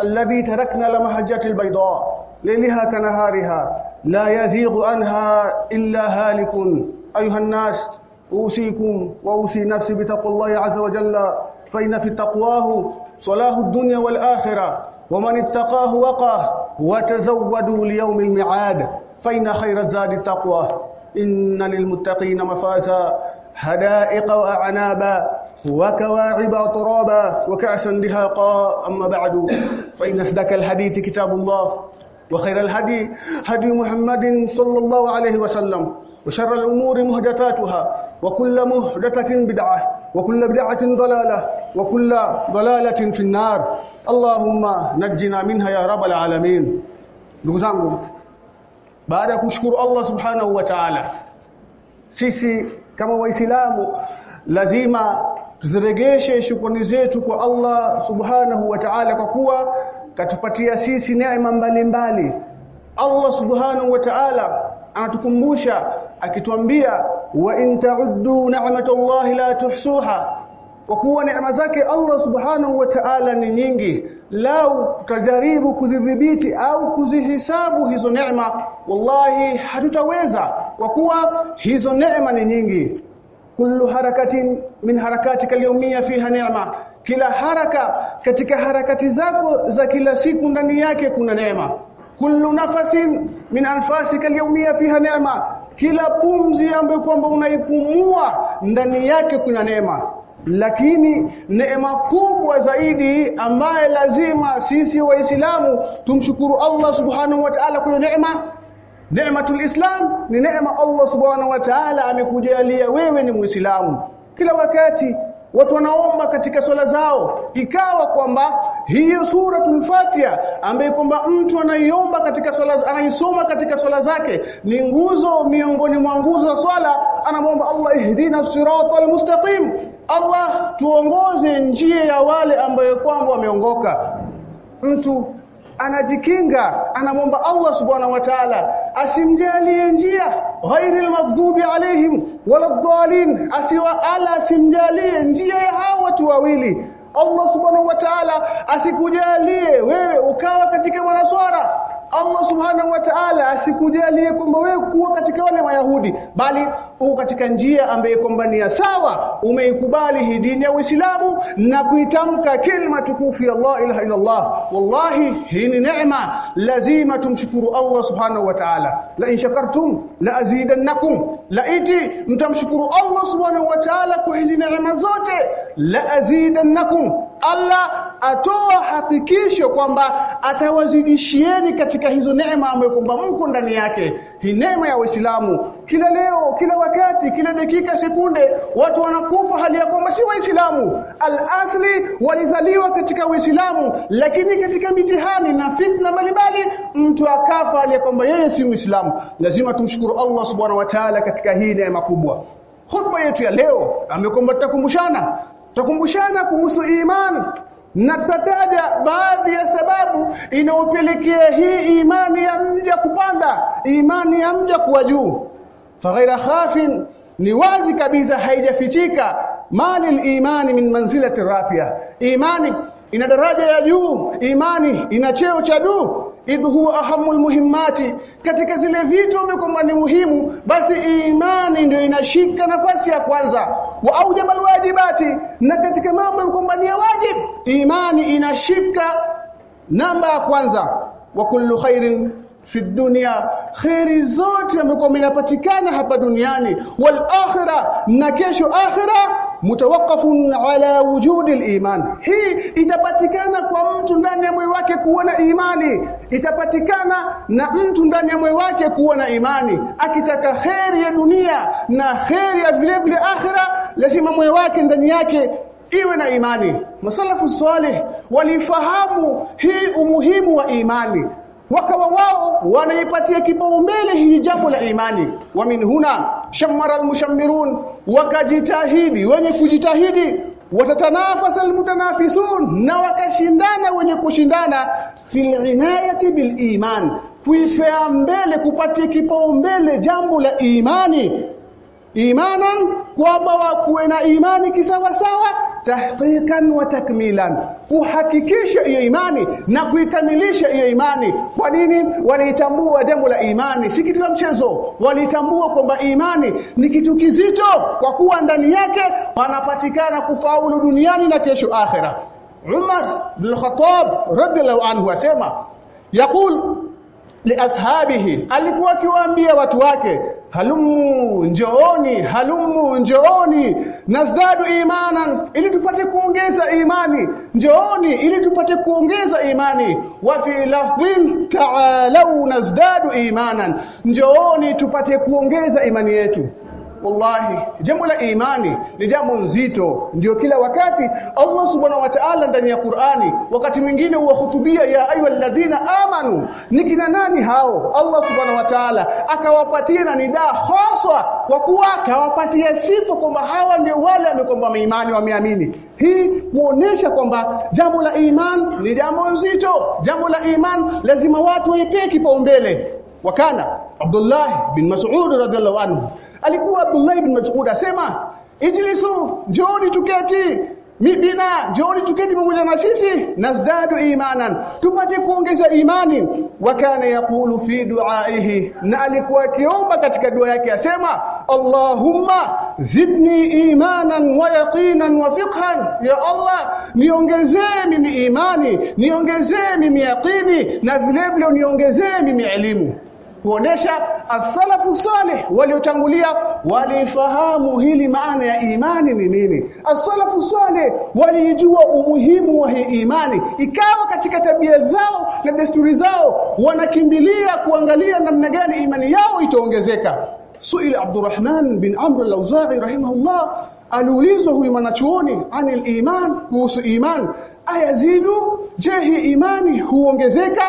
الذي تركنا لمحجه البيضاء ليلها كنهارها لا يزيغ عنها إلا هالك. أيها الناس أوصيكم وأوصي نفسي بتقوى الله عز وجل فإن في تقواه صلاح الدنيا والآخرة ومن اتقاه وقاه وتزودوا ليوم الميعاد فإن خير الزاد التقوى. إن للمتقين مفازا حدائق وأعنابا وكواعب ترابا وكأسا دهاقا. أما بعد فإن أصدق الحديث كتاب الله وخير الهدي هدي محمد صلى الله عليه وسلم وشر الأمور مهدثاتها وكل مهدثة بدعة وكل بدعة ضلالة وكل ضلالة في النار. اللهم نجنا منها ya rabbal alamin ndugu zangu baada ya kumshukuru Allah subhanahu wa ta'ala sisi tuziregeshe shukrani zetu kwa Allah subhanahu wa ta'ala kwa kuwa katupatia sisi neema mbalimbali. Allah subhanahu wa ta'ala anatukumbusha akituambia wa in ta'uddu ni'matallahi la tuhsuha. Kwa kuwa neema zake Allah subhanahu wa ta'ala ni nyingi. Lau tutajaribu kuzidhibiti au kuzihisabu hizo neema wallahi hatutaweza kwa kuwa hizo neema ni nyingi kullu harakatin min harakatika al fiha neema. Kila haraka katika harakati zako za kila siku ndani yake kuna neema. Kullu nafasin min anfasika al fiha neema. Kila pumzi ambayo kwamba unaipumua ndani yake kuna neema. Lakini neema kubwa zaidi ambaye lazima sisi waislamu tumshukuru Allah subhanahu wa ta'ala kwa neema neematul islam ni neema Allah subhanahu wa ta'ala amekujalia wewe ni muislamu. Kila wakati watu wanaomba katika swala zao ikawa kwamba hiyo sura tumfatia ambaye kwamba mtu anaiomba katika swala anaisoma katika swala zake ni nguzo miongoni mwa nguzo za swala. Anamwomba Allah ihdina siratal mustaqim. Allah tuongoze njia ya wale ambayo kwamba wameongoka. Mtu anajikinga anamwomba Allah subhanahu wa ta'ala. Asimjalie njia ghairil maghdubi alaihim waladdallin asiwa ala asimjalie njia ya hao watu wawili. Allah subhanahu wa ta'ala asikujalie wewe ukawa katika mwanaswara Allah subhanahu wa ta'ala asikujalie kwamba wewe kuwa katika wale Wayahudi bali uko katika njia ambaye kwamba ni sawa. Umeikubali hii dini ya Uislamu na kuitamka kalima tukufu ya Allah ilaha illa Allah wallahi hii ni neema. Lazima tumshukuru Allah subhanahu wa ta'ala. La in shakartum la azidannakum. La iti mtamshukuru Allah subhanahu wa ta'ala kwa hizi neema zote. La azidannakum Allah atoa hakikisho kwamba atawazidishieni katika hizo neema ambayo kwamba mko ndani yake. Hii neema ya Uislamu kila leo kila wakati kila dakika sekunde watu wanakufa hali ya kwamba si waislamu. Al-asli walizaliwa katika uislamu lakini katika mitihani na fitna mbalimbali mtu akafa hali ya kwamba yeye si muislamu. Lazima tumshukuru Allah subhanahu wa ta'ala katika hii neema kubwa. Khutba yetu ya leo amekomba tutakumbushana tutakumbushana kuhusu imani na tataja baadhi ya sababu inayopelekea hii imani ya mja kupanda imani ya mja kuwa juu. Faghaira khafin ni wazi kabisa haijafichika. Mali imani min manzilati rafia. Imani ina daraja ya juu imani ina cheo cha juu. Idh huwa ahamul muhimmati. Katika zile vitu ambavyo ni muhimu basi imani ndio inashika nafasi ya kwanza wa aujaba alwajibati na katika mambo kwamba ni wajib imani inashika. Namba ya kwanza wa kullu khairin fi dunya khairi zote ambazo inapatikana hapa duniani wal akhirah na kesho akhirah mutawaqqafun ala wujudi liman hi hii itapatikana kwa mtu ndani ya moyo wake kuwa na imani. Itapatikana na mtu ndani ya moyo wake kuwa na imani. Akitaka kheri ya dunia na kheri ya vile vile akhira lazima moyo wake ndani yake iwe na imani. Masalafu salih walifahamu hii umuhimu wa imani. Wakawa wao wanaipatia kipaumbele hii jambo la imani. Wa min huna shammara almushammirun wakajitahidi wenye kujitahidi watatanafasa almutanafisun na wakashindana wenye kushindana fil inayati bil iman kuipea mbele kupatia kipaumbele jambo la imani. Imanan kwamba wakuwe na imani kisawasawa تحقيقا وتكميلا. فحكيكيش يا إيماني نكويكمليش يا إيماني. ونيني وليتمبوا جمع إيماني. سيكتو مشزو وليتمبوا كم إيماني. نكتو كزيتو وكوا ندنياك ونبتكا نكفاول دنياني نكيشو آخرة. عمر بن الخطاب رضي الله عنه وسيما يقول liashabihi alikuwa akiwaambia watu wake halumu njooni halumu njooni. Nazdadu imanan ili tupate kuongeza imani. Njooni ili tupate kuongeza imani. Wa fi lafdhin ta'alau nazdadu imanan. Njooni tupate kuongeza imani yetu wallahi jambo la imani ni jambo nzito. Ndio kila wakati Allah subhanahu wa ta'ala ndani ya Qur'ani wakati mwingine huwahutubia ya ayyuhalladhina amanu ni kina nani hao? Allah subhanahu wa ta'ala akawapatia na nida haswa kwa kuwa akawapatia sifa kwamba hawa ndio wale wamekomba imani wameamini. Hii kuonesha kwamba jambo la imani ni jambo nzito. Jambo la imani lazima watu waipee kipaumbele. Wakana Abdullah bin Mas'ud radhiallahu anhu alikuwa Abdullah ibn Mas'ud asema ijlisu njooni tuketi. Midina njooni tuketi pamoja na sisi. Nazdadu imanan. Tupate kuongeza imani. Wakana yakulu fi duaihi na alikuwa akiomba katika dua yake asema Allahumma zidni imanan wa yaqinan wa fiqhan. Ya Allah niongezee mimi imani niongezee mimi yaqini na vile vile niongezee mimi elimu kuonesha as-salafu salih waliotangulia walifahamu hili maana ya imani ni nini. As-salafu salih walijua umuhimu wa hii imani. Ikawa katika tabia zao na desturi zao wanakimbilia kuangalia namna gani imani yao itaongezeka. Suil Abdurrahman bin Amr al-Auza'i rahimahullah aliulizwa huyu mwanachuoni anil iman kuhusu iman. Ayazidu je hii imani huongezeka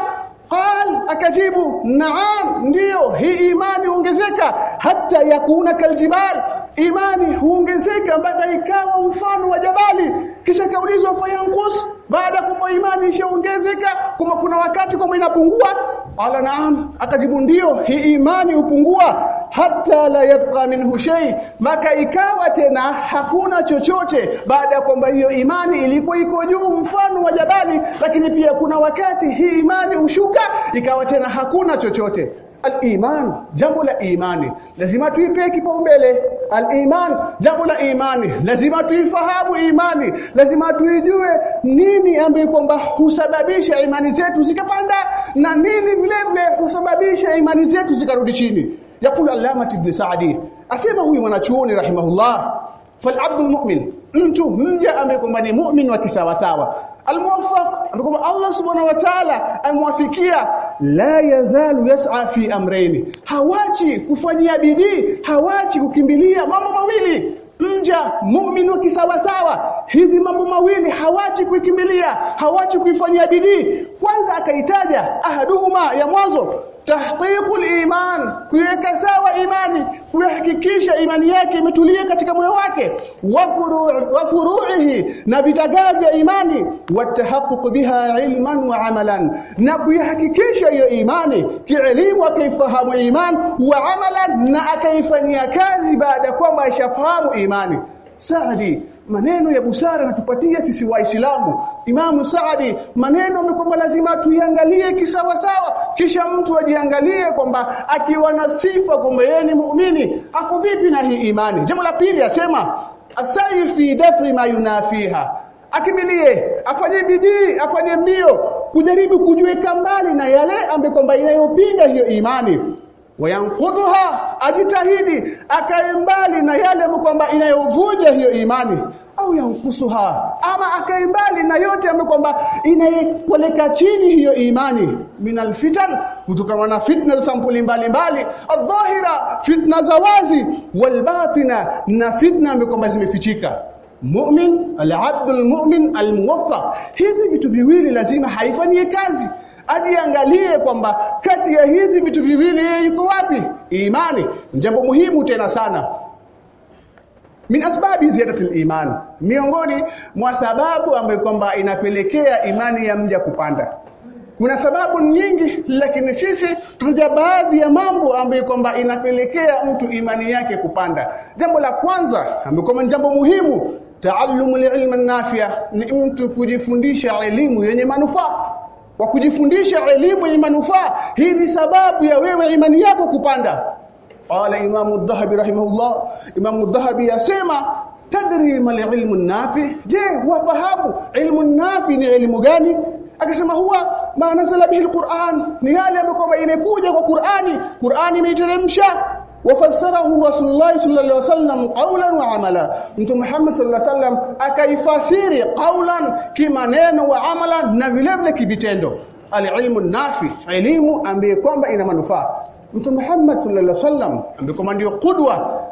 قال اكجيب نعم ndio hii imani huongezeka hata yakuna kaljibal imani huongezeka mpaka ikawa mfano wa jabali. Kisha kaulizwa fayanqus baada kwa imani ishaongezeka kama kuna wakati kama inapungua. Ala naam. Akajibu ndio hii imani hupungua hata la yabqa minhu shay. Maka ikawa tena hakuna chochote baada kwamba hiyo imani ilikuwa iko juu mfano wa jabali. Lakini pia kuna wakati hii imani ushuka ikawa tena hakuna chochote. Al-iman, jambo la imani. Lazima tuipe kipaumbele. Al-iman, jambo la imani. Lazima tuifahamu imani, lazima tuijue nini ambayo kwamba husababisha imani zetu zikapanda na nini vile vile husababisha imani zetu zikarudi chini. yakula alama Ibn Saadi, asema huyu mwanachuoni rahimahullah, fal abdul mu'min mtu mja ambaye kwamba ni mu'min wa kisawasawa. Almuwaffaq ambaye Allah subhanahu wa ta'ala amwafikia la yazalu yas'a fi amrayni. Hawachi kufanyia bidii hawachi kukimbilia mambo mawili. Mja mu'min wa kisawasawa hizi mambo mawili hawachi kuikimbilia hawachi kuifanyia bidii. Kwanza akaitaja ahaduhuma ya mwanzo tahqiqul iman kuweka sawa imani kuhakikisha imani yake imetulia katika moyo wake. Wa furu'ihi na vidagaa vya imani. Watahaqquq biha ilman wa amalan na kuihakikisha hiyo imani kielimu akaifahamu iman wa amalan na akaifanyia kazi baada kwamba ashafahamu imani. Saadi maneno ya busara natupatia sisi waislamu. Imamu Saadi maneno kwamba lazima tuiangalie kisawa sawa kisha mtu ajiangalie kwamba akiwa na sifa kwamba yeye ni muumini ako vipi na hii imani? Jambo la pili asema asai fi dafri ma yunafiha. Akimilie afanye bidii afanye mbio kujaribu kujiweka mbali na yale ambayo kwamba inayopinga hiyo imani. Wayanquduha ajitahidi akae mbali na yale kwamba inayovuja hiyo imani au yankusuha ama akae mbali na yote ambayo kwamba inayekoleka chini hiyo imani. Minal fitan kutokana na fitna za sampuli mbalimbali adhahira fitna za wazi. Walbatina na fitna ambayo kwamba zimefichika. Mu'min al-abdul mu'min al-muwaffaq. Hizi vitu viwili lazima haifanyie kazi. Ajiangalie kwamba kati ya hizi vitu viwili yuko wapi? Imani. Jambo muhimu tena sana min asbabi ziyadati al-iman miongoni mwa sababu ambayo kwamba inapelekea imani ya mja kupanda. Kuna sababu nyingi lakini sisi tunja baadhi ya mambo ambayo kwamba inapelekea mtu imani yake kupanda. Jambo la kwanza ambayo kwamba jambo muhimu taallumu ilma nafia. Ni mtu kujifundisha elimu yenye manufaa. Kwa kujifundisha elimu yenye manufaa hii ni sababu ya wewe imani yako kupanda qala imamu dhahabi rahimahullah imamu dhahabi yasema tadri mal ilmu nafi je wafahamu ilmu nafi ni elimu gani? akasema huwa ma nazala bihi alquran ni yale ambayo imekuja kwa Qur'ani Qur'ani imeiteremsha wafasarahu Rasulullah sallallahu alaihi wasallam qawlan wa amala mtume Muhammad sallallahu alaihi wasallam akaifasiri qawlan kimaneno wa amalan na vile vile kivitendo alilmu nafi elimu ambaye kwamba ina manufaa mtume Muhammad sallallahu alaihi wasallam ambaye ndio kudwa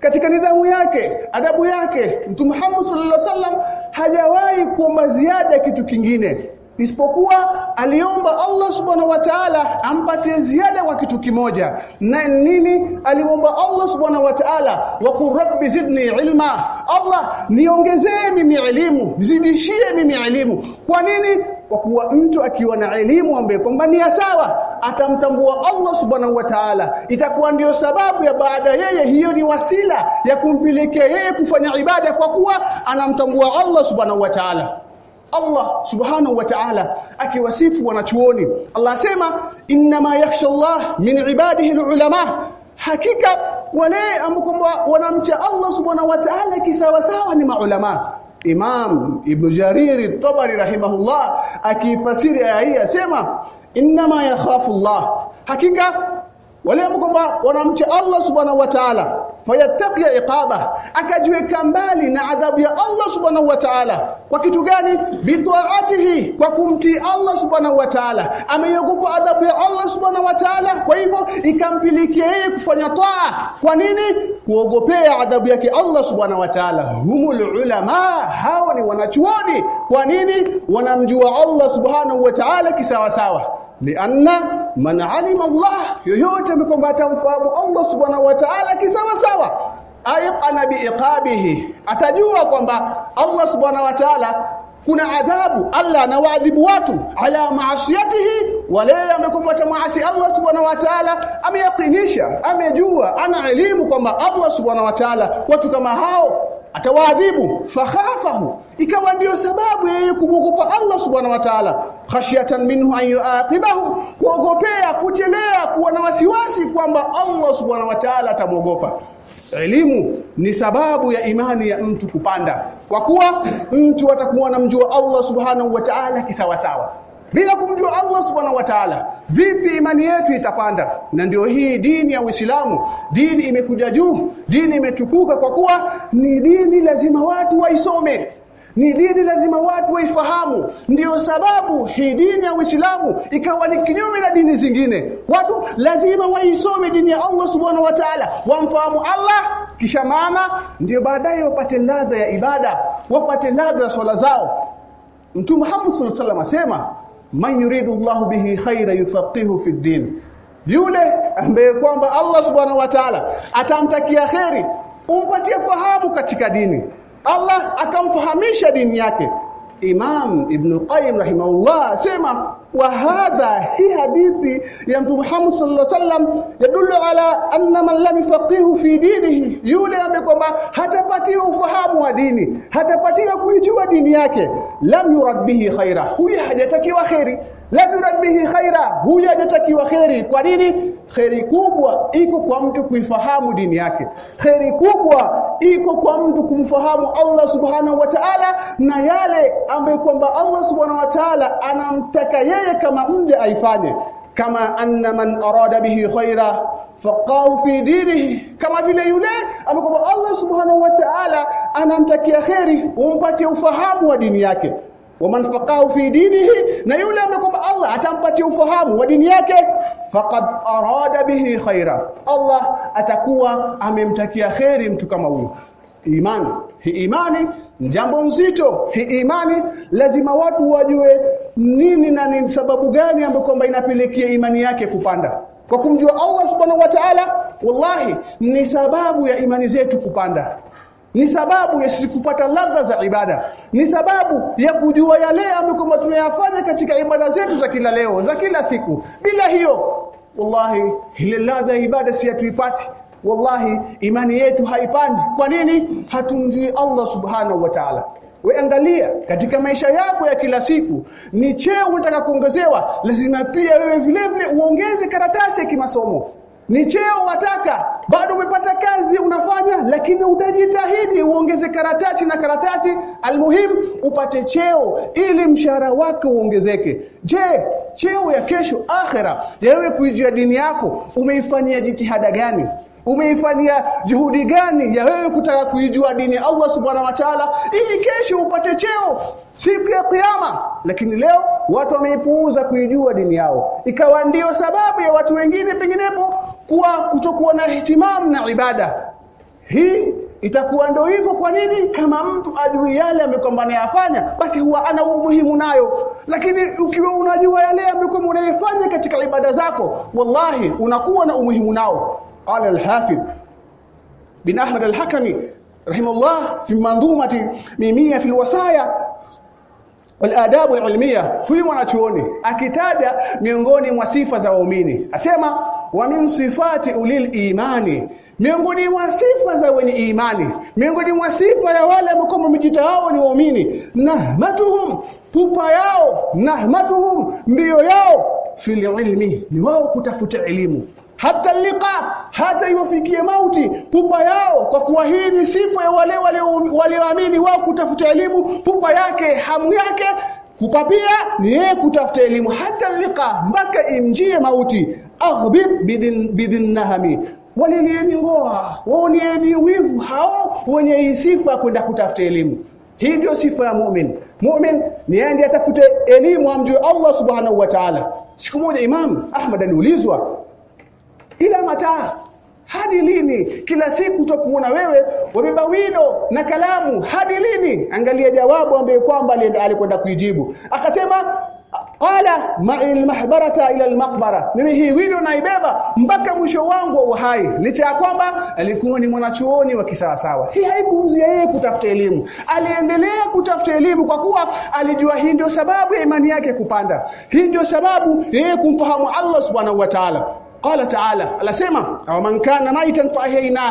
katika nidhamu yake adabu yake. Mtume Muhammad sallallahu alaihi wasallam hajawahi kuomba ziada kitu kingine isipokuwa aliomba Allah subhanahu wa ta'ala ampatie ziada kwa kitu kimoja. Na nini? Aliomba Allah subhanahu wa ta'ala wa rabbi zidni ilma. Allah niongezee mimi elimu nizidishie mimi elimu. Kwa nini kwa kuwa mtu akiwa na elimu ambaye kwamba ni sawa atamtambua Allah subhanahu wa ta'ala. Itakuwa ndio sababu ya baada yeye hiyo ni wasila ya kumpelekea yeye kufanya ibada kwa kuwa anamtambua Allah subhanahu wa ta'ala. Allah subhanahu wa ta'ala akiwasifu wanachuoni. Allah asema innama yakhsha Allah min ibadihi ulama hakika wale ambao wanamcha Allah subhanahu wa ta'ala kisawa sawa ni maulama Imam Ibn Jarir at-Tabari rahimahullah akifasiri aya hii asema inma yakhafu Allah hakika wale ambao wanamcha Allah subhanahu wa ta'ala fayattaqi iqaba akajiweka mbali na adhabu ya Allah subhanahu wa ta'ala. Kwa kitu gani? Bitaatihi kwa kumtii Allah subhanahu wa ta'ala. Ameogopa adhabu ya Allah subhanahu wa ta'ala kwa hivyo ikampilikia yeye kufanya taa. Kwa nini? Kuogopea adhabu yake Allah subhanahu wa ta'ala. Humul ulama hao ni wanachuoni. Kwa nini? Wanamjua Allah subhanahu wa ta'ala kisawa sawa lianna man alima Allah yoyote kwamba atamfahamu Allah subhanahu wa ta'ala kisawa sawa ayqana biiqabihi atajua kwamba Allah subhanahu wa ta'ala kuna adhabu Allah anawaadhibu watu ala maasiyatihi wale ambao watamwasi Allah subhanahu wa ta'ala. Ameyakinisha amejua ana elimu kwamba Allah subhanahu wa ta'ala watu kama hao atawaadhibu. Fakhafahu ikawa ndio sababu yeye kumwogopa Allah subhanahu wa ta'ala. Khashyatan minhu an yuaqibahu kuogopea kuchelea kuwa na wasiwasi kwamba Allah subhanahu wa ta'ala atamwogopa. Elimu ni sababu ya imani ya mtu kupanda. Kwa kuwa mtu atakuwa anamjua Allah subhanahu wa ta'ala kisawasawa bila kumjua Allah subhanahu wa ta'ala. Vipi imani yetu itapanda? Na ndio hii dini ya Uislamu. Dini imekuja juu dini imetukuka kwa kuwa ni dini lazima watu waisome. Ni dini lazima watu waifahamu. Ndio sababu hii dini ya Uislamu ikawa ni kinyume na dini zingine. Watu lazima waisome dini ya Allah subhanahu wa ta'ala. Wamfahamu Allah kisha maana ndio baadaye wapate ladha ya ibada wapate ladha ya swala zao. Mtume Muhammad sallallahu alaihi wasallam asema man yuridu Allah bihi khaira yufaqihu fi din. Yule ambaye kwamba Allah subhanahu wa ta'ala atamtakia kheri umpatie fahamu katika dini. Allah akamfahamisha dini yake Imam Ibn Qayyim rahimahullah sema wa hadha hi hadithi ya Mtume Muhammad sallallahu alaihi wasallam yadullu ala anna man lam yafaqihu fi dinihi. Yule ambaye kwamba hatapatiwa ufahamu wa dini hatapatiwa kuijua dini yake lam yurad bihi khaira huyu hajatakiwa khairi lam yurad bihi khaira. Huyo hajatakiwa khairi kwa nini? Khairi kubwa iko kwa mtu kuifahamu dini yake. Khairi kubwa iko kwa mtu kumfahamu Allah subhanahu wa ta'ala na yale ambayo kwamba Allah subhanahu wa ta'ala anamtaka yeye kama mja aifanye. Kama anna man arada bihi khaira faqahu fi dinihi. Kama vile yule ambaye Allah subhanahu wa ta'ala anamtakia khairi umpatie ufahamu wa dini yake waman faqahu fi dinihi na yule ambaye Allah atampatia ufahamu wa dini yake faqad arada bihi khaira. Allah atakuwa amemtakia khairi mtu kama huyo imani. Hi imani ni jambo nzito. Hi imani lazima watu wajue nini na ni sababu gani ambayo kwamba inapelekea imani yake kupanda. Kwa kumjua Allah subhanahu wa ta'ala wallahi ni sababu ya imani zetu kupanda ni sababu ya sisi kupata ladha za ibada. Ni sababu ya kujua yale ambayo tunayafanya katika ibada zetu za kila leo za kila siku. Bila hiyo wallahi ile ladha ibada si hatuipati. Wallahi imani yetu haipandi. Kwa nini? Hatumjui Allah subhanahu wa ta'ala. Weangalia katika maisha yako ya kila siku ni cheo unataka kuongezewa lazima pia wewe vile vile uongeze karatasi ya kimasomo ni cheo wataka bado umepata kazi unafanya lakini utajitahidi uongeze karatasi na karatasi. Almuhim upate cheo ili mshahara wako uongezeke. Je cheo ya kesho akhera ya wewe kuijua dini yako umeifanyia jitihada gani umeifanyia juhudi gani ya wewe kutaka kuijua dini Allah subhanahu wa ta'ala ili kesho upate cheo siku ya kiyama? Lakini leo watu wameipuuza kuijua dini yao. Ikawa ndio sababu ya watu wengine penginepo kuwa kutokuwa na ihtimamu na ibada. Hii itakuwa ndio hivyo kwa nini? Kama mtu ajui yale amekombania afanya, basi huwa ana umuhimu nayo. Lakini ukiwa unajua yale amekwamba unayofanya katika ibada zako wallahi unakuwa na umuhimu nao قال الحافظ بن أحمد الحكمي رحمه الله في منظومة ميمية في الوصايا والآداب العلمية huyu mwanachuoni akitaja miongoni mwa sifa za waumini asema wa min sifati ulil imani miongoni mwa sifa za wenye imani miongoni mwa sifa ya wale ambao wamejita wao ni waumini nahmatuhum pupa yao nahmatuhum mbio yao fil ilmi ni wao kutafuta elimu hata liqa hata iwafikie mauti pupa yao kwa kuwa hii ni sifa ya wale walioamini wao kutafuta elimu pupa yake hamu yake kupapia ni yeye kutafuta elimu. Hata liqa mpaka imjie mauti. Aghbid bidin bidin nahami walilieni ngoa waonieni wivu hao wenye sifa kwenda kutafuta elimu. Hii ndio sifa ya muumini mu'min ni yeye atafute elimu amjue Allah subhanahu wa ta'ala. Siku moja imam Ahmad aliulizwa ila mataa. Hadi lini? Kila siku utakuona wewe wabeba wino na kalamu hadi lini? Angalia jawabu ambaye kwamba alikwenda kuijibu. Akasema qala ma'il almahbarata ila al-maqbara. Mimi hii wino naibeba mpaka mwisho wangu wa uhai. Licha ya kwamba alikuwa ni mwanachuoni wa kisawasawa. Hii haikumzuia yeye kutafuta elimu. Aliendelea kutafuta elimu kwa kuwa alijua hii ndio sababu ya imani yake kupanda. Hii ndio sababu yeye kumfahamu Allah subhanahu wa ta'ala qala ta'ala anasema aw man kana maitan fa ahyayna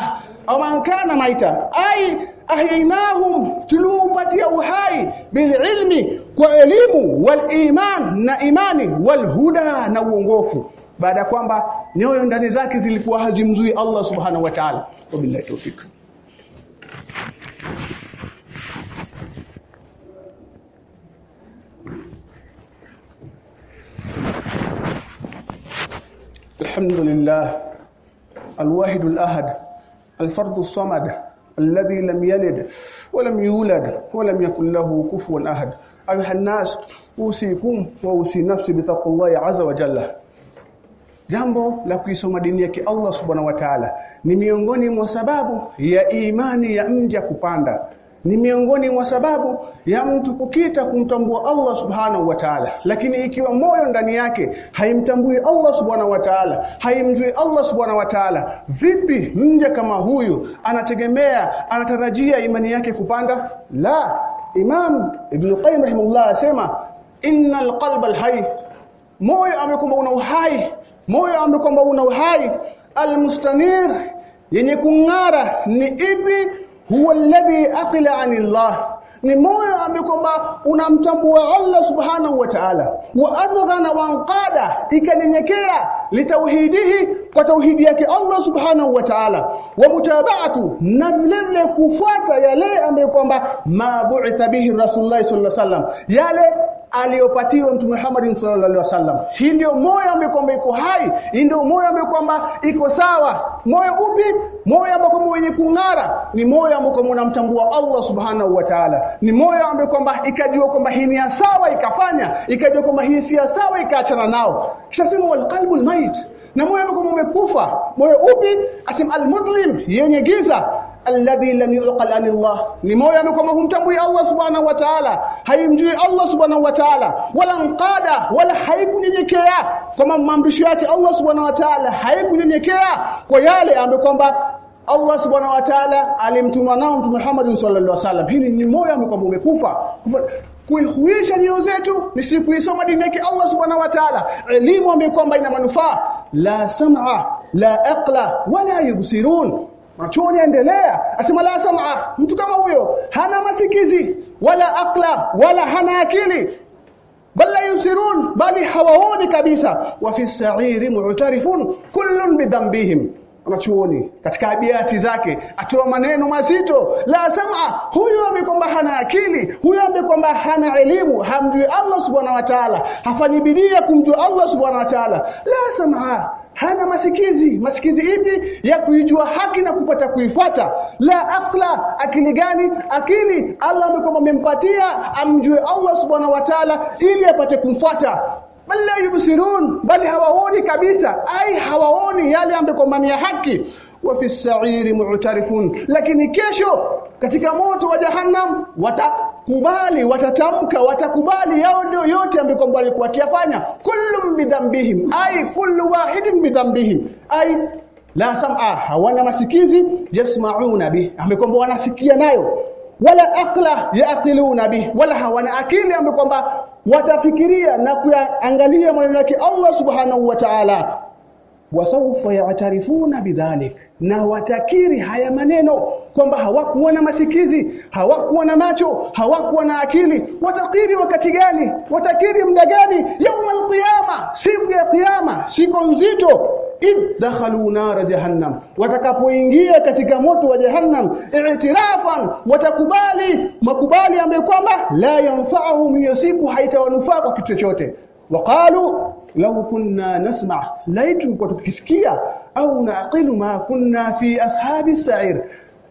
aw man kana maita ai ahyaynahum tulupatia uhai bililmi kwa elimu wal iman na imani wal huda na uongofu. Baada ya kwamba nyoyo ndani zake zilikuwa hazimzui Allah subhanahu wa ta'ala. Wabillahi tawfik الحمد لله الواحد الأحد الفرد الصمد الذي لم يلد ولم يولد ولم يكن له كفوا أحد أيها الناس أوصيكم وأوصي نفسي بتقوى الله عز وجل jambo la kuisoma dini yake Allah subhanahu wa ta'ala ni miongoni mwa sababu ya imani ya mja kupanda ni miongoni mwa sababu ya mtu kukita kumtambua Allah subhanahu wa ta'ala. Lakini ikiwa moyo ndani yake haimtambui Allah subhanahu wa ta'ala haimjui Allah subhanahu wa ta'ala vipi mja kama huyu anategemea anatarajia imani yake kupanda? La. Imam Ibn Qayyim rahimahullah asema innal qalba alhayy moyo amekumba una uhai. Moyo amekumba una uhai. Almustanir yenye kung'ara ni ipi huwa alladhi aqila anillah. Ni moyo ambaye kwamba unamtambua Allah subhanahu wa ta'ala. Wa adghana wa anqada ikanyenyekea litauhidihi kwa tauhidi yake Allah subhanahu wa ta'ala. Wa mutaba'atu na vile vile kufuata yale ambayo kwamba mabu'itha bihi rasulullah sallallahu alaihi wasallam yale aliyopatiwa mtume Muhammad sallallahu alaihi wasallam hii ndio moyo ambao kwamba iko hai. Hii ndio moyo ambao kwamba iko sawa. Moyo upi? Moyo ambao kwamba wenye kung'ara. Ni moyo ambao kwamba unamtambua Allah subhanahu wa ta'ala. Ni moyo ambao kwamba ikajua kwamba hii ni sawa ikafanya. Ikajua kwamba hii si sawa ikaachana nao. Kisha sema wal qalbul na moyo ambao umekufa moyo upi? Asim almudlim yenye giza. Alladhi lam yuqal anillah ni moyo ambao humtambui Allah subhanahu wa ta'ala. Haimjui Allah subhanahu wa ta'ala. Wala mqada wala haikunyenyekea. Kama maamrisho yake Allah subhanahu wa ta'ala haikunyenyekea kwa yale ambayo kwamba Allah subhanahu wa ta'ala alimtuma nao mtume Muhammad sallallahu alaihi wasallam. Hili ni moyo ambao umekufa kuihuisha nyoyo zetu ni si kuisoma dini yake Allah subhanahu wa ta'ala. Elimu ambayo kwamba ina manufaa. La sam'a la aqla wala yubsirun. Machoni endelea asema la sam'a mtu kama huyo hana masikizi wala aqla wala hana akili. Bal la yusirun bali hawaoni kabisa. Wa fi sa'iri mu'tarifun kullun bidhanbihim anachuoni katika abiati zake atoa maneno mazito. La sam'a huyo amekwamba hana akili huyo amekwamba hana elimu hamjui Allah subhanahu wa ta'ala hafanyi bidii ya kumjua Allah subhanahu wa ta'ala. La sam'a hana masikizi. Masikizi ipi? Ya kuijua haki na kupata kuifuata. La akla akili gani? Akili Allah amekwamba amempatia amjue Allah subhanahu wa ta'ala ili apate kumfuata bal yubsirun bali hawaoni kabisa. Ai hawaoni yale ambayo kwamba ni haki. Wa fi sa'iri mu'tarifun. Lakini kesho katika moto wa jahannam watakubali watatamka watakubali yao ndio yote ambayo kwamba walikuwa wakiyafanya. Kullum bidhambihim. Ai kullu wahidin bidhambihim. Ai la sam'a. Hawana masikizi. Yasma'una bi amekwamba wanasikia nayo. Wala aqla yaqiluna bi wala hawana akili kwamba watafikiria na kuangalia maneno yake Allah subhanahu wa ta'ala. Wasawfa ya'tarifuna bidhalik na watakiri haya maneno kwamba hawakuwa na masikizi hawakuwa na macho hawakuwa na akili. Watakiri wakati gani? Watakiri muda gani? Yaumul qiyama siku ya kiyama siku nzito id dakhalu nar jahannam watakapoingia katika moto wa jahannam i'tirafan watakubali makubali ambayo kwamba la yanfa'uhum hiyo siku haitawanufaa kwa kitu chochote. Waqalu law kunna nasma laitu kwa tukisikia au naqilu ma kunna fi ashabi sa'ir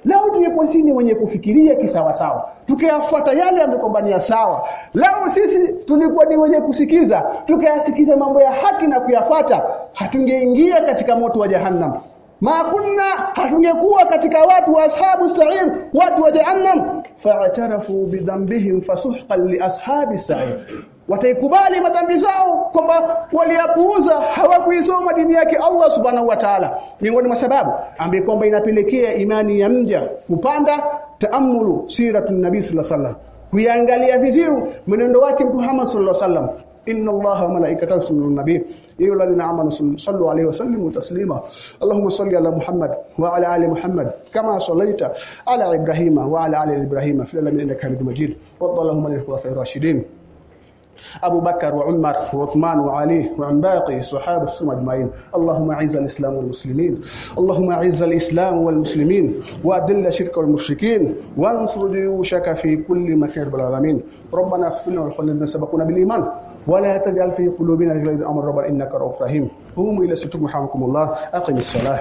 lao tungekuwa sisi wenye kufikiria kisawasawa. Tukiyafuata yale amekombania sawa. Leo sisi tulikuwa ni wenye kusikiza. Tukayasikiza mambo ya haki na kuyafata hatungeingia katika moto wa jahannam. Ma kunna hatungekuwa katika watu wa ashabu sa'ir watu wa jahannam. Fa'tarafu bidhanbihim fasuhqan li ashabi sa'ir wataikubali madhambi zao kwamba waliapuuza hawakuisoma dini yake Allah subhanahu wa ta'ala miongoni mwa sababu ambaye kwamba inapelekea imani ya mja kupanda taamulu siratun nabii sallallahu alaihi wasallam kuiangalia vizuri mwenendo wake mtume Muhammad sallallahu alaihi wasallam إن الله وملائكته يصلون على النبي يا أيها الذين آمنوا صلوا عليه وسلموا تسليما اللهم صل على محمد وعلى آل محمد كما صليت على إبراهيم وعلى آل إبراهيم في العالمين إنك حميد مجيد وارض اللهم عن الخلفاء الراشدين أبو بكر وعمر وعثمان وعلي وعن باقي صحابة السنة أجمعين. اللهم أعز الإسلام والمسلمين. اللهم أعز الإسلام والمسلمين. وأذل الشرك والمشركين. وانصر جيوشك في كل مكان رب العالمين. ربنا اغفر لنا سبقونا بالإيمان. ولا تجعل في قلوبنا غير أمر رب إنك رؤوف رحيم. قوموا إلى ستكم رحمكم الله. أقم الصلاة.